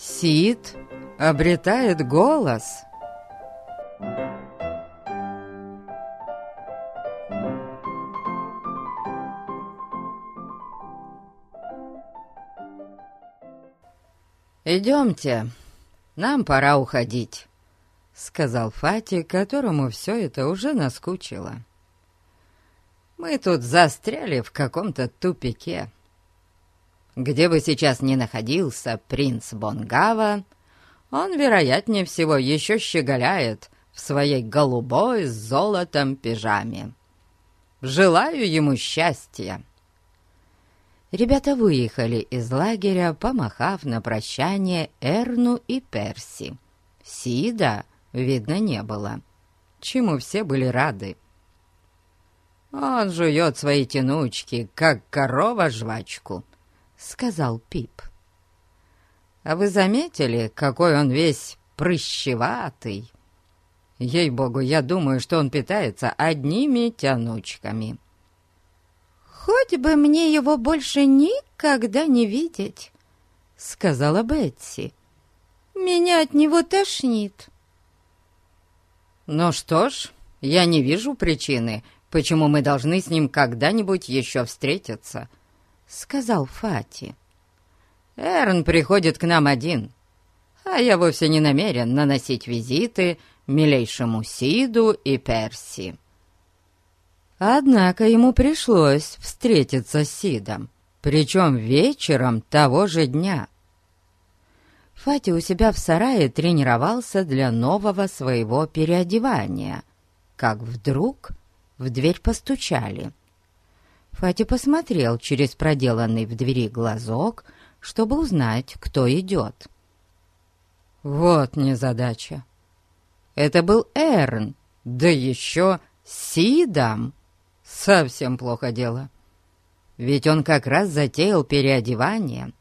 Сид обретает голос. «Идемте, нам пора уходить», — сказал Фати, которому все это уже наскучило. «Мы тут застряли в каком-то тупике. Где бы сейчас ни находился принц Бонгава, он, вероятнее всего, еще щеголяет в своей голубой с золотом пижаме. Желаю ему счастья!» Ребята выехали из лагеря, помахав на прощание Эрну и Перси. Сида, видно, не было, чему все были рады. «Он жует свои тянучки, как корова жвачку», — сказал Пип. «А вы заметили, какой он весь прыщеватый? Ей-богу, я думаю, что он питается одними тянучками». «Хоть бы мне его больше никогда не видеть», — сказала Бетси. «Меня от него тошнит». «Ну что ж, я не вижу причины, почему мы должны с ним когда-нибудь еще встретиться», — сказал Фати. «Эрн приходит к нам один, а я вовсе не намерен наносить визиты милейшему Сиду и Перси». Однако ему пришлось встретиться с Сидом, причем вечером того же дня. Фати у себя в сарае тренировался для нового своего переодевания, как вдруг в дверь постучали. Фати посмотрел через проделанный в двери глазок, чтобы узнать, кто идет. Вот незадача. Это был Эрн, да еще Сидом. Совсем плохо дело. Ведь он как раз затеял переодевание.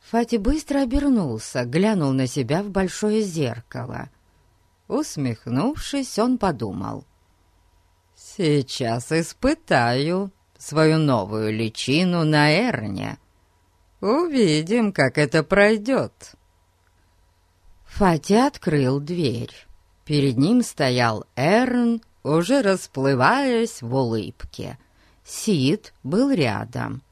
Фати быстро обернулся, глянул на себя в большое зеркало. Усмехнувшись, он подумал. «Сейчас испытаю свою новую личину на Эрне. Увидим, как это пройдет». Фати открыл дверь. Перед ним стоял Эрн уже расплываясь в улыбке. Сид был рядом.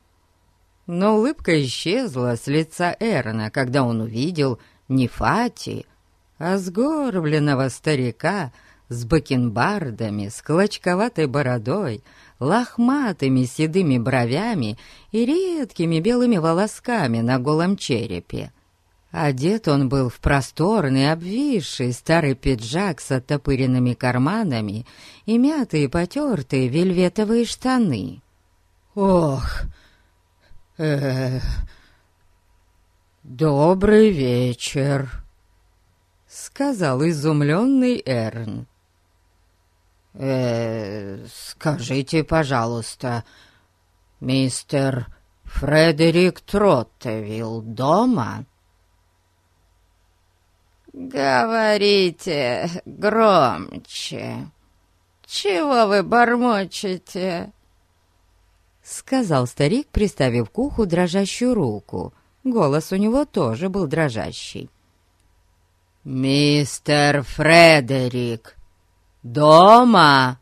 Но улыбка исчезла с лица Эрна, когда он увидел не Фати, а сгорбленного старика с бакенбардами, с клочковатой бородой, лохматыми седыми бровями и редкими белыми волосками на голом черепе. Одет он был в просторный, обвисший старый пиджак с оттопыренными карманами и мятые потертые вельветовые штаны. «Ох! э, -э добрый вечер!» — сказал изумленный Эрн. «Э, скажите, пожалуйста, мистер Фредерик Троттевилл дома?» «Говорите громче! Чего вы бормочете?» Сказал старик, приставив к уху дрожащую руку. Голос у него тоже был дрожащий. «Мистер Фредерик, дома!»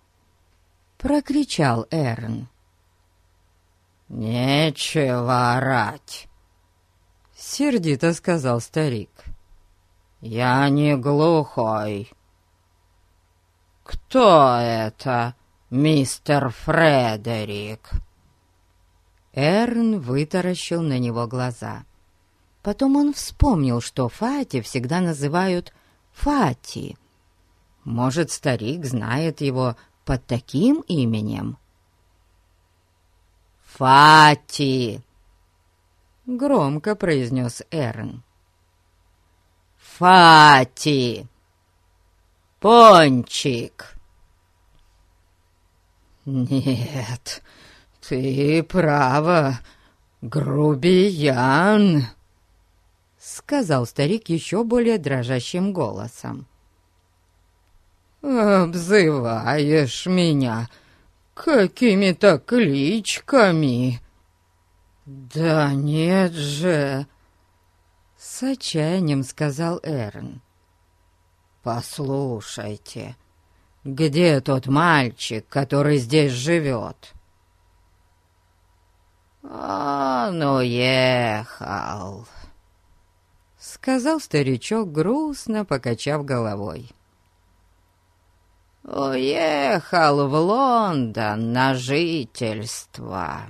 Прокричал Эрн. «Нечего орать!» Сердито сказал старик. «Я не глухой». «Кто это, мистер Фредерик?» Эрн вытаращил на него глаза. Потом он вспомнил, что Фати всегда называют Фати. Может, старик знает его под таким именем? «Фати!» — громко произнес Эрн. Фати! Пончик!» «Нет, ты права, грубиян!» Сказал старик еще более дрожащим голосом. «Обзываешь меня какими-то кличками?» «Да нет же!» С отчаянием сказал Эрн. «Послушайте, где тот мальчик, который здесь живет?» «Он уехал», — сказал старичок, грустно покачав головой. «Уехал в Лондон на жительство».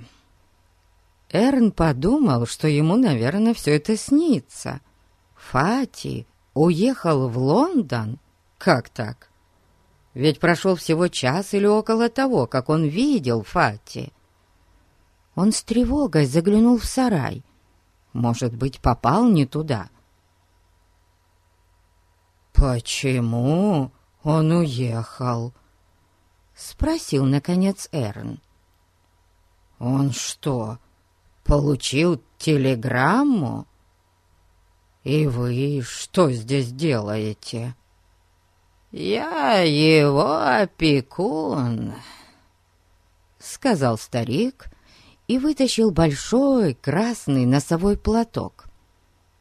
Эрн подумал, что ему, наверное, все это снится. Фати уехал в Лондон? Как так? Ведь прошел всего час или около того, как он видел Фати. Он с тревогой заглянул в сарай. Может быть, попал не туда. «Почему он уехал?» — спросил, наконец, Эрн. «Он что, получил телеграмму? И вы что здесь делаете?» «Я его опекун», — сказал старик и вытащил большой красный носовой платок.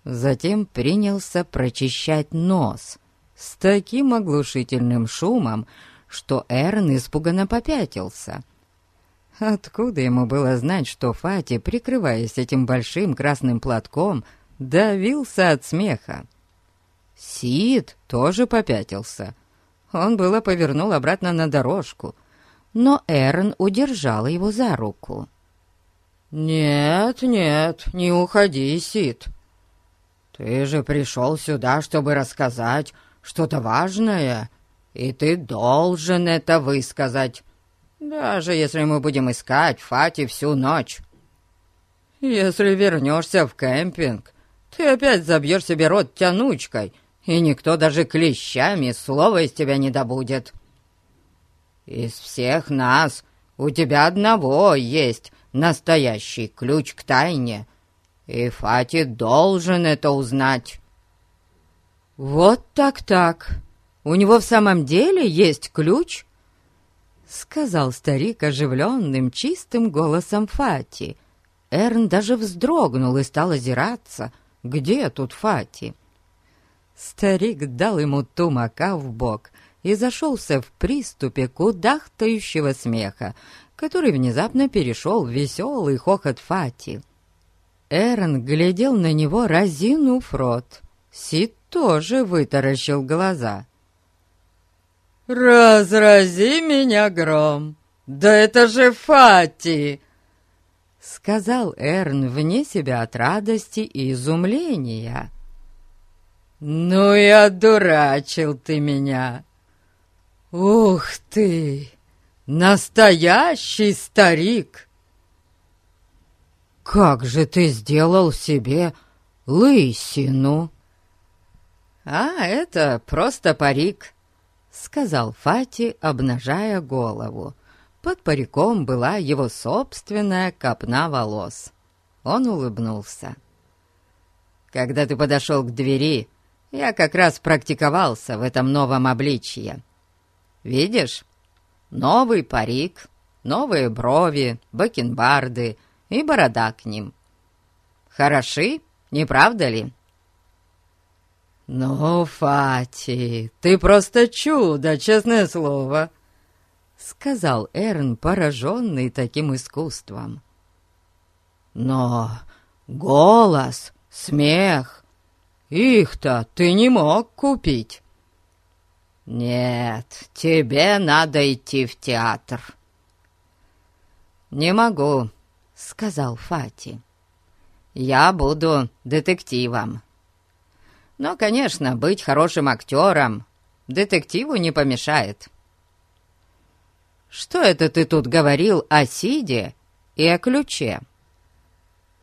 Затем принялся прочищать нос с таким оглушительным шумом, что Эрн испуганно попятился. Откуда ему было знать, что Фати, прикрываясь этим большим красным платком, давился от смеха? Сид тоже попятился. Он было повернул обратно на дорожку, но Эрн удержал его за руку. «Нет, нет, не уходи, Сид. Ты же пришел сюда, чтобы рассказать что-то важное, и ты должен это высказать даже если мы будем искать Фати всю ночь. Если вернешься в кемпинг, ты опять забьешь себе рот тянучкой, и никто даже клещами слова из тебя не добудет. Из всех нас у тебя одного есть настоящий ключ к тайне, и Фати должен это узнать. Вот так-так. У него в самом деле есть ключ? сказал старик оживленным, чистым голосом Фати. Эрн даже вздрогнул и стал озираться. «Где тут Фати?» Старик дал ему тумака в бок и зашелся в приступе кудахтающего смеха, который внезапно перешел в веселый хохот Фати. Эрн глядел на него, разинув рот. Сид тоже вытаращил глаза. «Разрази меня гром! Да это же Фати!» Сказал Эрн вне себя от радости и изумления. «Ну и одурачил ты меня! Ух ты! Настоящий старик!» «Как же ты сделал себе лысину?» «А, это просто парик», — сказал Фати, обнажая голову. Под париком была его собственная копна волос. Он улыбнулся. «Когда ты подошел к двери, я как раз практиковался в этом новом обличье. Видишь, новый парик, новые брови, бакенбарды и борода к ним. Хороши, не правда ли?» «Ну, Фати, ты просто чудо, честное слово!» Сказал Эрн, пораженный таким искусством. «Но голос, смех, их-то ты не мог купить!» «Нет, тебе надо идти в театр!» «Не могу», — сказал Фати. «Я буду детективом». Но, конечно, быть хорошим актером детективу не помешает. Что это ты тут говорил о Сиде и о ключе?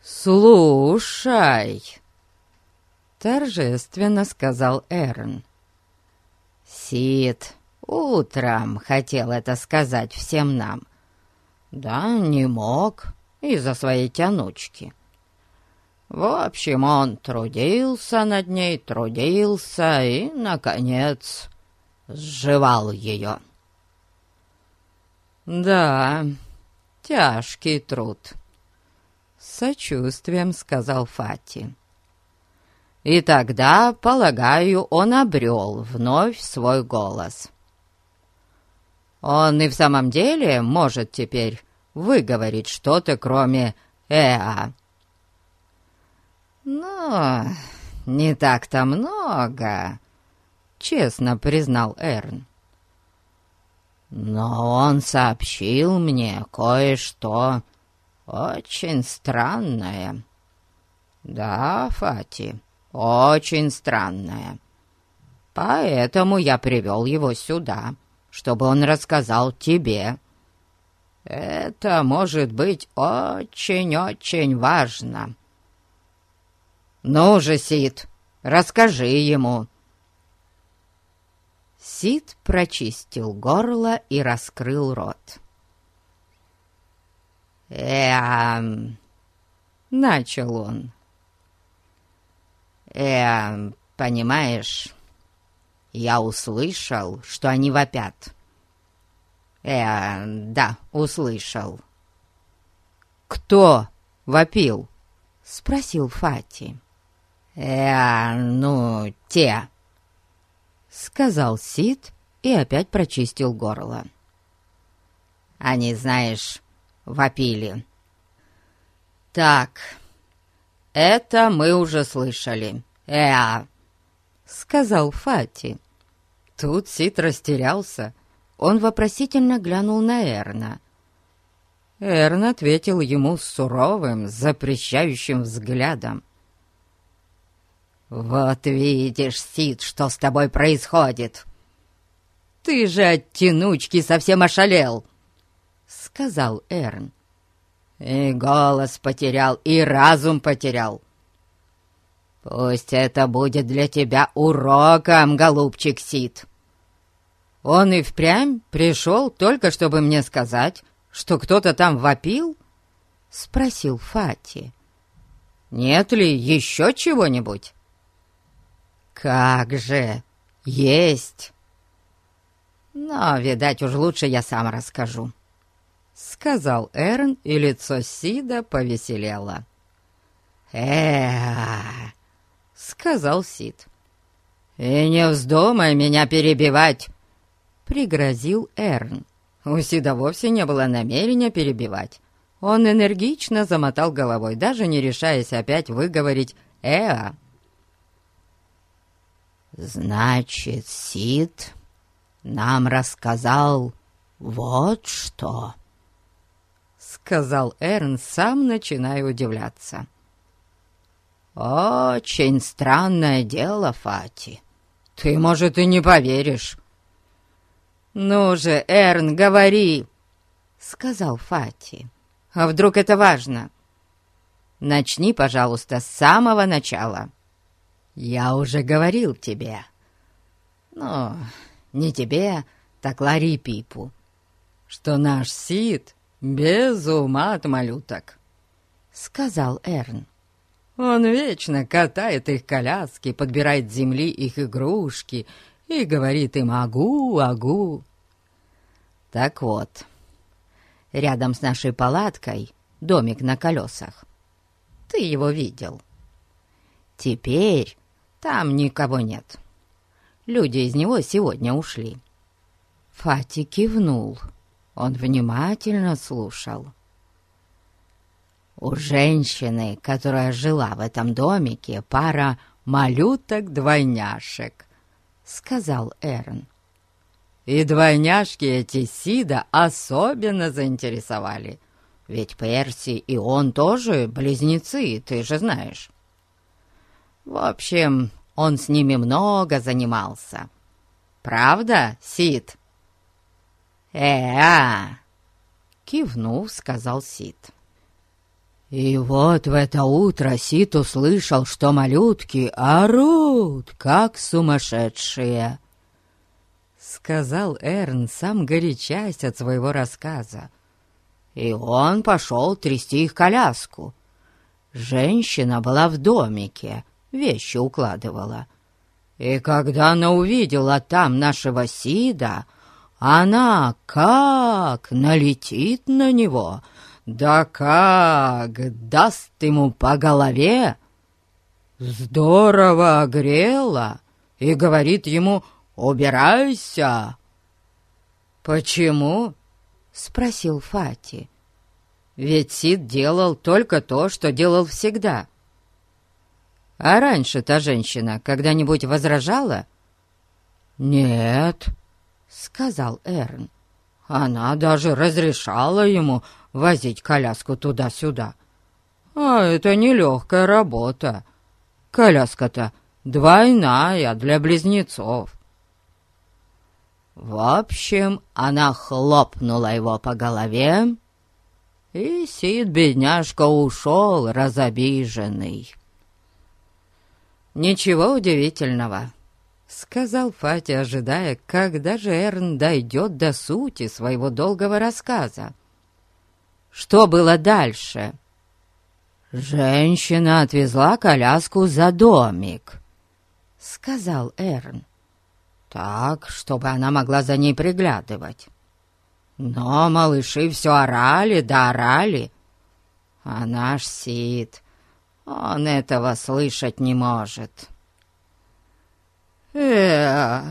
Слушай, торжественно сказал Эрн. Сид утром хотел это сказать всем нам. Да, не мог из-за своей тянучки. В общем, он трудился над ней, трудился и, наконец, сживал ее. «Да, тяжкий труд», — с сочувствием сказал Фати. И тогда, полагаю, он обрел вновь свой голос. Он и в самом деле может теперь выговорить что-то, кроме «эа». Но не так-то много, честно признал Эрн. Но он сообщил мне кое-что очень странное. Да, Фати, очень странное. Поэтому я привел его сюда, чтобы он рассказал тебе. Это может быть очень-очень важно. Ну же, Сид, расскажи ему. Сид прочистил горло и раскрыл рот. «Эм...» — начал он. «Эм, понимаешь, я услышал, что они вопят». «Э, да, услышал». «Кто вопил?» — спросил Фати. «Э, ну, те», — сказал Сид и опять прочистил горло. «Они, знаешь, вопили». «Так, это мы уже слышали. Эа!» — сказал Фати. Тут Сид растерялся. Он вопросительно глянул на Эрна. Эрн ответил ему суровым, запрещающим взглядом. «Вот видишь, Сид, что с тобой происходит! Ты же от тянучки совсем ошалел!» — сказал Эрн. «И голос потерял, и разум потерял. Пусть это будет для тебя уроком, голубчик Сид!» Он и впрямь пришел только, чтобы мне сказать, что кто-то там вопил?» — спросил Фати. «Нет ли еще чего-нибудь?» «Как же! Есть!» «Но, видать, уж лучше я сам расскажу», — сказал Эрн, и лицо Сида повеселело. э сказал Сид. «И не вздумай меня перебивать!» — пригрозил Эрн. У Сида вовсе не было намерения перебивать. Он энергично замотал головой, даже не решаясь опять выговорить «Эа». «Значит, Сид нам рассказал вот что», — сказал Эрн, сам начиная удивляться. «Очень странное дело, Фати. Ты, может, и не поверишь». «Ну же, Эрн, говори!» — сказал Фати. «А вдруг это важно? Начни, пожалуйста, с самого начала. Я уже говорил тебе. Ну, не тебе, так Ларри Пипу, что наш Сид без ума от малюток», — сказал Эрн. «Он вечно катает их коляски, подбирает с земли их игрушки и говорит им «агу, агу». Так вот, рядом с нашей палаткой домик на колесах. Ты его видел. Теперь там никого нет. Люди из него сегодня ушли. Фати кивнул. Он внимательно слушал. У женщины, которая жила в этом домике, пара малюток-двойняшек, сказал Эрн. И двойняшки эти Сида особенно заинтересовали. Ведь Перси и он тоже близнецы, ты же знаешь. В общем, он с ними много занимался. Правда, Сид? «Э-а!» — кивнув, сказал Сид. И вот в это утро Сид услышал, что малютки орут, как сумасшедшие сказал Эрн, сам горячась от своего рассказа. И он пошел трясти их коляску. Женщина была в домике, вещи укладывала. И когда она увидела там нашего Сида, она как налетит на него, да как даст ему по голове. здорово огрела и говорит ему «Убирайся!» «Почему?» — спросил Фати. «Ведь Сид делал только то, что делал всегда». «А раньше та женщина когда-нибудь возражала?» «Нет», — сказал Эрн. «Она даже разрешала ему возить коляску туда-сюда. А это нелегкая работа. Коляска-то двойная для близнецов. В общем, она хлопнула его по голове, и Сид, бедняжка, ушел разобиженный. «Ничего удивительного», — сказал Фати, ожидая, когда же Эрн дойдет до сути своего долгого рассказа. «Что было дальше?» «Женщина отвезла коляску за домик», — сказал Эрн так, чтобы она могла за ней приглядывать. Но малыши все орали да орали, а наш Сид, он этого слышать не может. э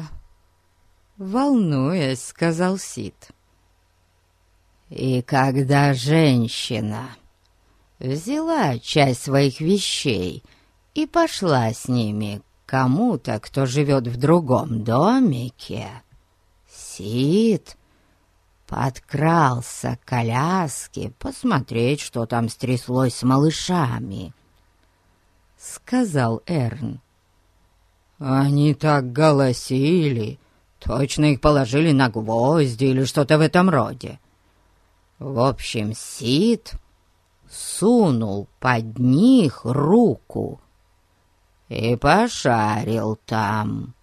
волнуясь, сказал Сид. И когда женщина взяла часть своих вещей и пошла с ними кому-то, кто живет в другом домике, Сид подкрался к коляске посмотреть, что там стряслось с малышами, — сказал Эрн. Они так голосили, точно их положили на гвозди или что-то в этом роде. В общем, Сид сунул под них руку и пошарил там.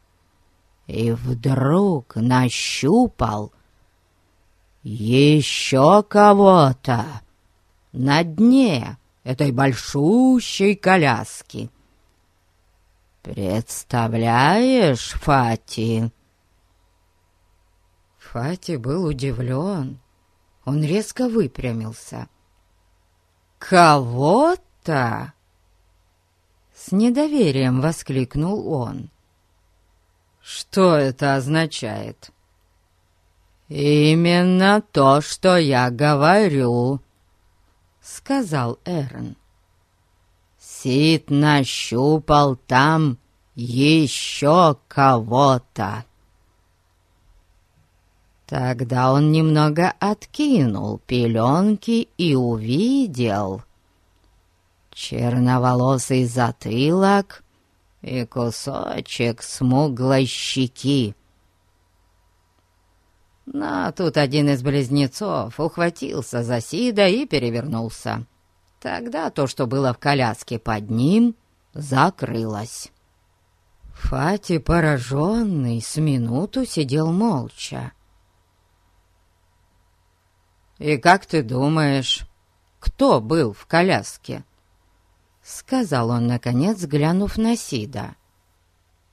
И вдруг нащупал еще кого-то на дне этой большущей коляски. «Представляешь, Фати?» Фати был удивлен. Он резко выпрямился. «Кого-то?» С недоверием воскликнул он. «Что это означает?» «Именно то, что я говорю», — сказал Эрн. Сид нащупал там еще кого-то. Тогда он немного откинул пеленки и увидел черноволосый затылок и кусочек смуглой щеки. Но тут один из близнецов ухватился за Сида и перевернулся. Тогда то, что было в коляске под ним, закрылось. Фати, пораженный, с минуту сидел молча. «И как ты думаешь, кто был в коляске?» — сказал он, наконец, глянув на Сида.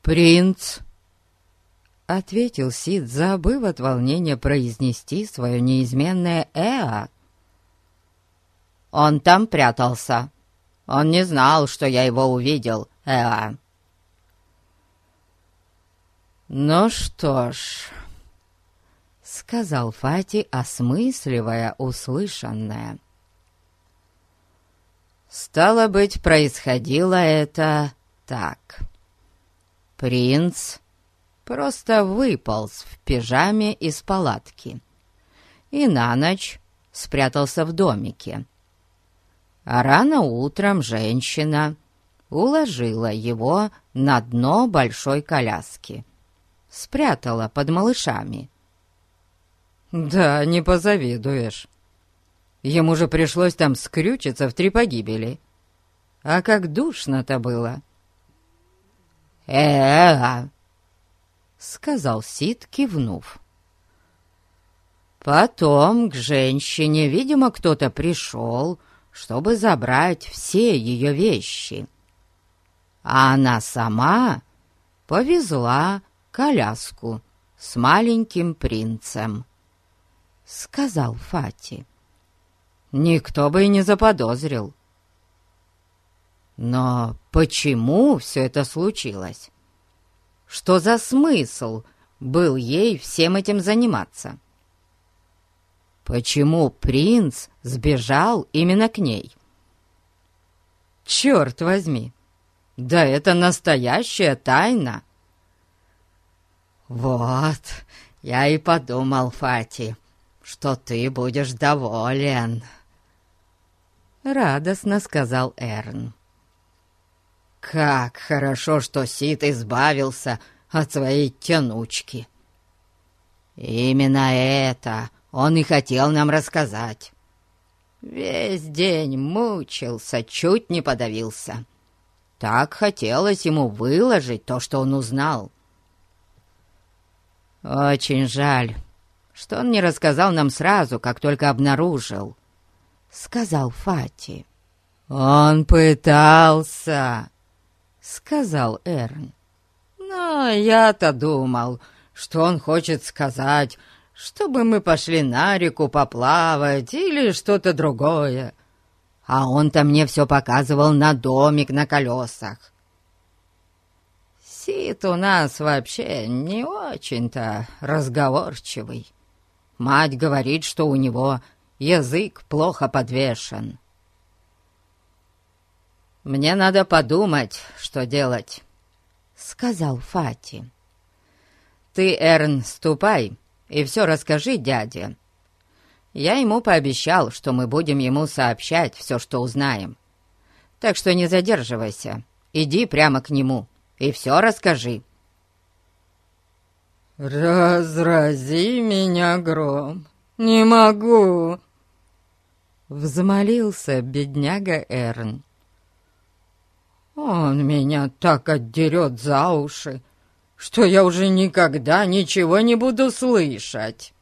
«Принц!» — ответил Сид, забыв от волнения произнести свое неизменное «эа». «Он там прятался. Он не знал, что я его увидел, эа». «Ну что ж...» — сказал Фати, осмысливая услышанное. Стало быть, происходило это так. Принц просто выполз в пижаме из палатки и на ночь спрятался в домике. А рано утром женщина уложила его на дно большой коляски, спрятала под малышами. «Да, не позавидуешь», Ему же пришлось там скрючиться в три погибели. А как душно-то было!» э сказал Сид, кивнув. Потом к женщине, видимо, кто-то пришел, чтобы забрать все ее вещи. А она сама повезла коляску с маленьким принцем, — сказал Фати никто бы и не заподозрил. Но почему все это случилось? Что за смысл был ей всем этим заниматься? Почему принц сбежал именно к ней? Черт возьми! Да это настоящая тайна! Вот, я и подумал, Фати, что ты будешь доволен. Радостно сказал Эрн. Как хорошо, что Сид избавился от своей тянучки. Именно это он и хотел нам рассказать. Весь день мучился, чуть не подавился. Так хотелось ему выложить то, что он узнал. Очень жаль, что он не рассказал нам сразу, как только обнаружил, — сказал Фати. «Он пытался», — сказал Эрн. «Но я-то думал, что он хочет сказать, чтобы мы пошли на реку поплавать или что-то другое. А он-то мне все показывал на домик на колесах. Сит у нас вообще не очень-то разговорчивый. Мать говорит, что у него язык плохо подвешен. «Мне надо подумать, что делать», — сказал Фати. «Ты, Эрн, ступай и все расскажи дяде. Я ему пообещал, что мы будем ему сообщать все, что узнаем. Так что не задерживайся, иди прямо к нему и все расскажи». «Разрази меня, гром, не могу!» Взмолился бедняга Эрн. «Он меня так отдерет за уши, что я уже никогда ничего не буду слышать!»